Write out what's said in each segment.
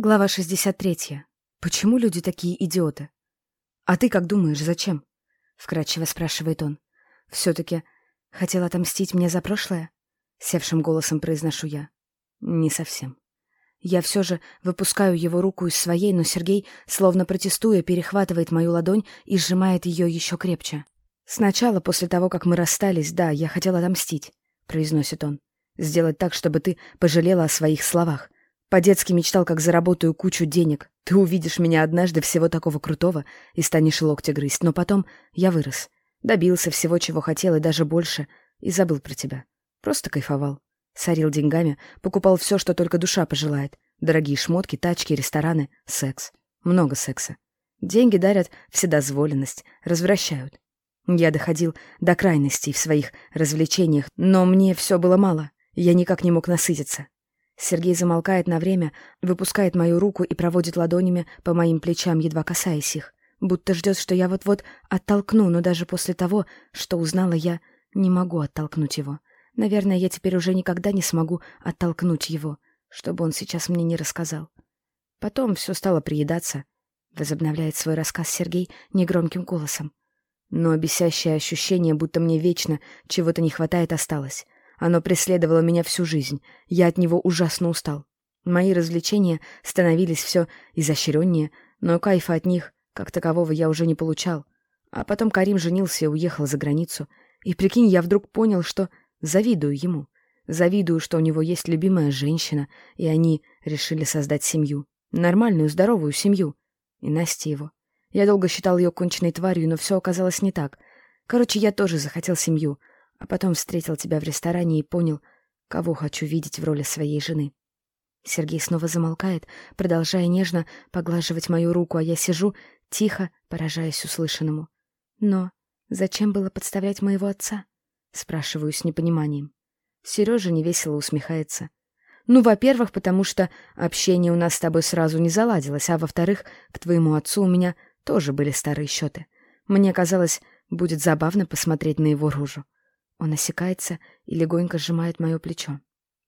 Глава 63. Почему люди такие идиоты? А ты как думаешь, зачем? Вкратчиво спрашивает он. Все-таки хотел отомстить мне за прошлое? Севшим голосом произношу я. Не совсем. Я все же выпускаю его руку из своей, но Сергей, словно протестуя, перехватывает мою ладонь и сжимает ее еще крепче. «Сначала, после того, как мы расстались, да, я хотел отомстить», — произносит он. «Сделать так, чтобы ты пожалела о своих словах. По-детски мечтал, как заработаю кучу денег. Ты увидишь меня однажды всего такого крутого и станешь локти грызть. Но потом я вырос. Добился всего, чего хотел, и даже больше. И забыл про тебя. Просто кайфовал. Сорил деньгами, покупал все, что только душа пожелает. Дорогие шмотки, тачки, рестораны, секс. Много секса. Деньги дарят вседозволенность, развращают. Я доходил до крайностей в своих развлечениях, но мне все было мало. Я никак не мог насытиться. Сергей замолкает на время, выпускает мою руку и проводит ладонями по моим плечам, едва касаясь их, будто ждет, что я вот-вот оттолкну, но даже после того, что узнала я, не могу оттолкнуть его. Наверное, я теперь уже никогда не смогу оттолкнуть его, чтобы он сейчас мне не рассказал. Потом все стало приедаться, возобновляет свой рассказ Сергей негромким голосом. Но бесящее ощущение, будто мне вечно чего-то не хватает, осталось. Оно преследовало меня всю жизнь. Я от него ужасно устал. Мои развлечения становились все изощреннее, но кайфа от них, как такового, я уже не получал. А потом Карим женился и уехал за границу. И прикинь, я вдруг понял, что завидую ему. Завидую, что у него есть любимая женщина, и они решили создать семью. Нормальную, здоровую семью. И Настя его. Я долго считал ее конченной тварью, но все оказалось не так. Короче, я тоже захотел семью, а потом встретил тебя в ресторане и понял, кого хочу видеть в роли своей жены. Сергей снова замолкает, продолжая нежно поглаживать мою руку, а я сижу, тихо, поражаясь услышанному. Но зачем было подставлять моего отца? Спрашиваю с непониманием. Сережа невесело усмехается. Ну, во-первых, потому что общение у нас с тобой сразу не заладилось, а во-вторых, к твоему отцу у меня тоже были старые счеты. Мне казалось, будет забавно посмотреть на его рожу. Он осекается и легонько сжимает мое плечо.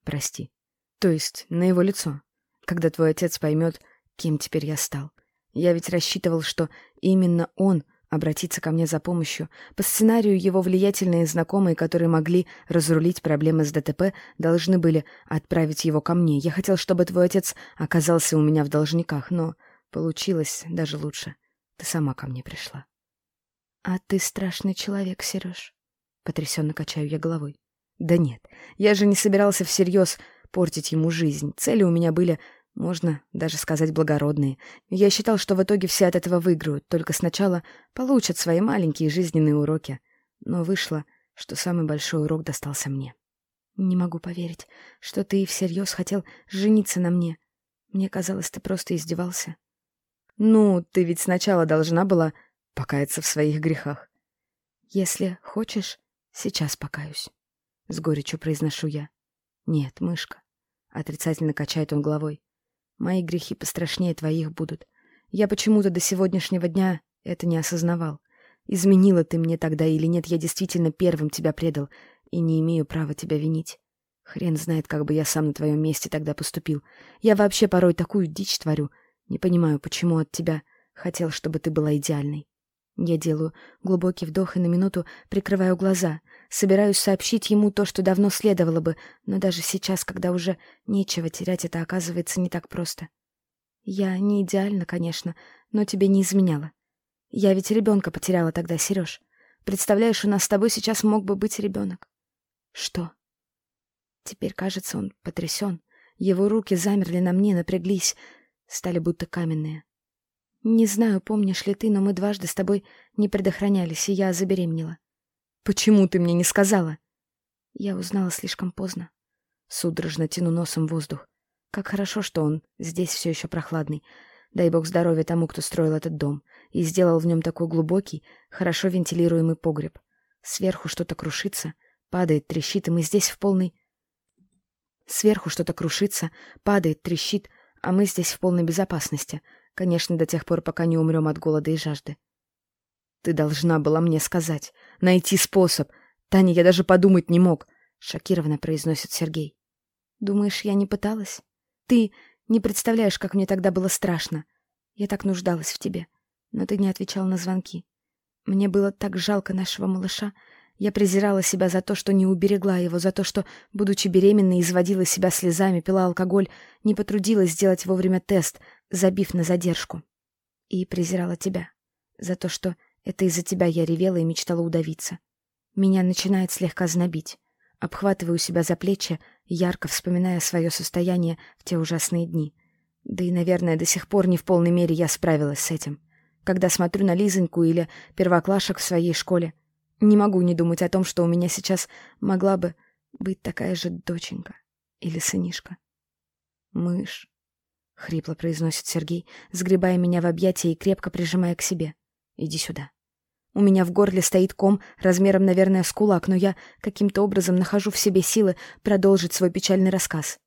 Прости. То есть на его лицо. Когда твой отец поймет, кем теперь я стал. Я ведь рассчитывал, что именно он обратится ко мне за помощью. По сценарию его влиятельные знакомые, которые могли разрулить проблемы с ДТП, должны были отправить его ко мне. Я хотел, чтобы твой отец оказался у меня в должниках, но получилось даже лучше. Ты сама ко мне пришла. — А ты страшный человек, Сереж. Потрясенно качаю я головой. Да нет, я же не собирался всерьез портить ему жизнь. Цели у меня были, можно даже сказать, благородные. Я считал, что в итоге все от этого выиграют, только сначала получат свои маленькие жизненные уроки. Но вышло, что самый большой урок достался мне. Не могу поверить, что ты всерьез хотел жениться на мне. Мне казалось, ты просто издевался. Ну, ты ведь сначала должна была покаяться в своих грехах. Если хочешь, Сейчас покаюсь. С горечью произношу я. Нет, мышка. Отрицательно качает он головой. Мои грехи пострашнее твоих будут. Я почему-то до сегодняшнего дня это не осознавал. Изменила ты мне тогда или нет, я действительно первым тебя предал и не имею права тебя винить. Хрен знает, как бы я сам на твоем месте тогда поступил. Я вообще порой такую дичь творю. Не понимаю, почему от тебя хотел, чтобы ты была идеальной. Я делаю глубокий вдох и на минуту прикрываю глаза. Собираюсь сообщить ему то, что давно следовало бы, но даже сейчас, когда уже нечего терять, это оказывается не так просто. Я не идеальна, конечно, но тебе не изменяла. Я ведь ребенка потеряла тогда, Сереж. Представляешь, у нас с тобой сейчас мог бы быть ребенок. Что? Теперь, кажется, он потрясен. Его руки замерли на мне, напряглись, стали будто каменные. Не знаю, помнишь ли ты, но мы дважды с тобой не предохранялись, и я забеременела. Почему ты мне не сказала? Я узнала слишком поздно. Судорожно тяну носом воздух. Как хорошо, что он здесь все еще прохладный. Дай бог здоровья тому, кто строил этот дом, и сделал в нем такой глубокий, хорошо вентилируемый погреб. Сверху что-то крушится, падает, трещит, и мы здесь в полной... Сверху что-то крушится, падает, трещит, а мы здесь в полной безопасности — Конечно, до тех пор, пока не умрем от голода и жажды. Ты должна была мне сказать. Найти способ. Таня, я даже подумать не мог. Шокированно произносит Сергей. Думаешь, я не пыталась? Ты Не представляешь, как мне тогда было страшно. Я так нуждалась в тебе, но ты не отвечал на звонки. Мне было так жалко нашего малыша. Я презирала себя за то, что не уберегла его, за то, что, будучи беременной, изводила себя слезами, пила алкоголь, не потрудилась сделать вовремя тест, забив на задержку. И презирала тебя за то, что это из-за тебя я ревела и мечтала удавиться. Меня начинает слегка знобить. Обхватываю себя за плечи, ярко вспоминая свое состояние в те ужасные дни. Да и, наверное, до сих пор не в полной мере я справилась с этим. Когда смотрю на Лизоньку или первоклашек в своей школе, не могу не думать о том, что у меня сейчас могла бы быть такая же доченька или сынишка. «Мышь», — хрипло произносит Сергей, сгребая меня в объятия и крепко прижимая к себе. «Иди сюда». У меня в горле стоит ком размером, наверное, с кулак, но я каким-то образом нахожу в себе силы продолжить свой печальный рассказ.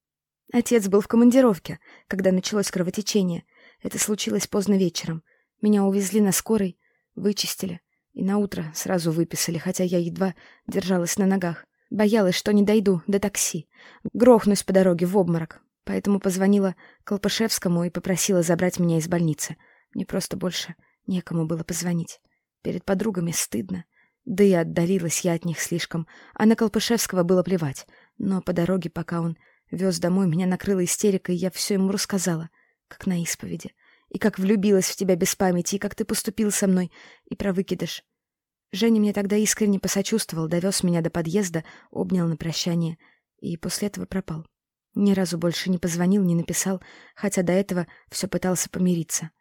Отец был в командировке, когда началось кровотечение. Это случилось поздно вечером. Меня увезли на скорой, вычистили и на утро сразу выписали, хотя я едва держалась на ногах. Боялась, что не дойду до такси. Грохнусь по дороге в обморок. Поэтому позвонила Колпашевскому и попросила забрать меня из больницы. Мне просто больше некому было позвонить. Перед подругами стыдно. Да и отдалилась я от них слишком. А на Колпышевского было плевать. Но по дороге, пока он вез домой, меня накрыла истерика, и я все ему рассказала, как на исповеди. И как влюбилась в тебя без памяти, и как ты поступил со мной, и про выкидыш. Женя мне тогда искренне посочувствовал, довез меня до подъезда, обнял на прощание, и после этого пропал. Ни разу больше не позвонил, не написал, хотя до этого все пытался помириться.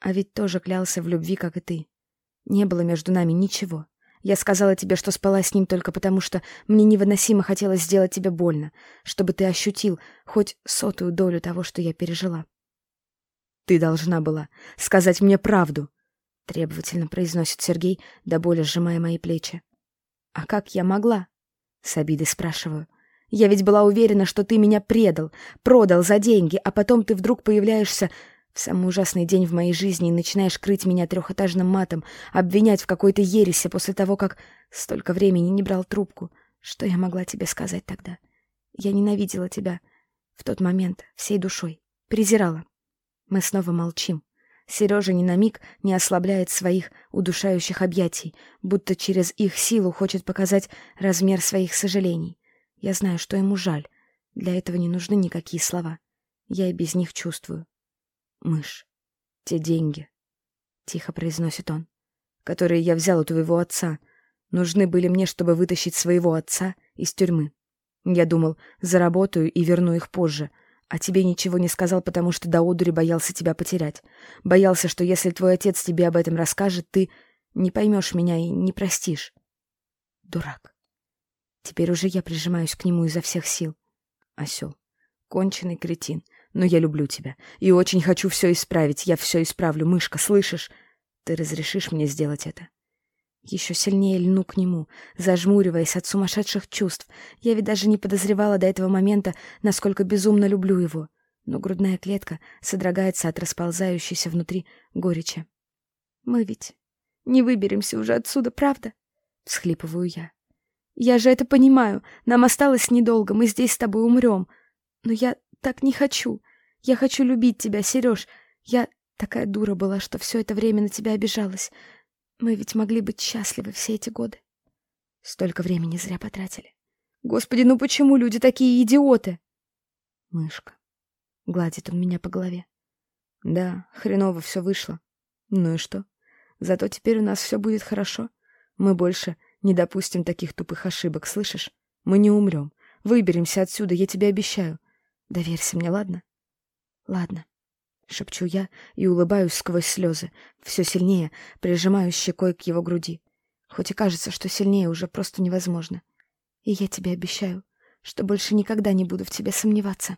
А ведь тоже клялся в любви, как и ты. Не было между нами ничего. Я сказала тебе, что спала с ним только потому, что мне невыносимо хотелось сделать тебе больно, чтобы ты ощутил хоть сотую долю того, что я пережила. Ты должна была сказать мне правду, требовательно произносит Сергей, до боли сжимая мои плечи. А как я могла? С обидой спрашиваю. Я ведь была уверена, что ты меня предал, продал за деньги, а потом ты вдруг появляешься в самый ужасный день в моей жизни и начинаешь крыть меня трехэтажным матом, обвинять в какой-то ересе после того, как столько времени не брал трубку. Что я могла тебе сказать тогда? Я ненавидела тебя в тот момент всей душой, презирала. Мы снова молчим. Сережа ни на миг не ослабляет своих удушающих объятий, будто через их силу хочет показать размер своих сожалений. Я знаю, что ему жаль. Для этого не нужны никакие слова. Я и без них чувствую. «Мышь, те деньги», — тихо произносит он, — «которые я взял у твоего отца, нужны были мне, чтобы вытащить своего отца из тюрьмы. Я думал, заработаю и верну их позже, а тебе ничего не сказал, потому что до одури боялся тебя потерять. Боялся, что если твой отец тебе об этом расскажет, ты не поймешь меня и не простишь. Дурак. Теперь уже я прижимаюсь к нему изо всех сил. Осел. Конченый кретин. Но я люблю тебя и очень хочу все исправить. Я все исправлю, мышка, слышишь? Ты разрешишь мне сделать это? Еще сильнее льну к нему, зажмуриваясь от сумасшедших чувств. Я ведь даже не подозревала до этого момента, насколько безумно люблю его. Но грудная клетка содрогается от расползающейся внутри горечи. «Мы ведь не выберемся уже отсюда, правда?» — всхлипываю я. «Я же это понимаю. Нам осталось недолго, мы здесь с тобой умрем. Но я так не хочу. Я хочу любить тебя, Сереж. Я такая дура была, что все это время на тебя обижалась. Мы ведь могли быть счастливы все эти годы. Столько времени зря потратили. Господи, ну почему люди такие идиоты? Мышка. Гладит он меня по голове. Да, хреново все вышло. Ну и что? Зато теперь у нас все будет хорошо. Мы больше не допустим таких тупых ошибок, слышишь? Мы не умрем. Выберемся отсюда, я тебе обещаю. Доверься мне, ладно? Ладно. Шепчу я и улыбаюсь сквозь слезы, все сильнее прижимаю щекой к его груди. Хоть и кажется, что сильнее уже просто невозможно. И я тебе обещаю, что больше никогда не буду в тебе сомневаться.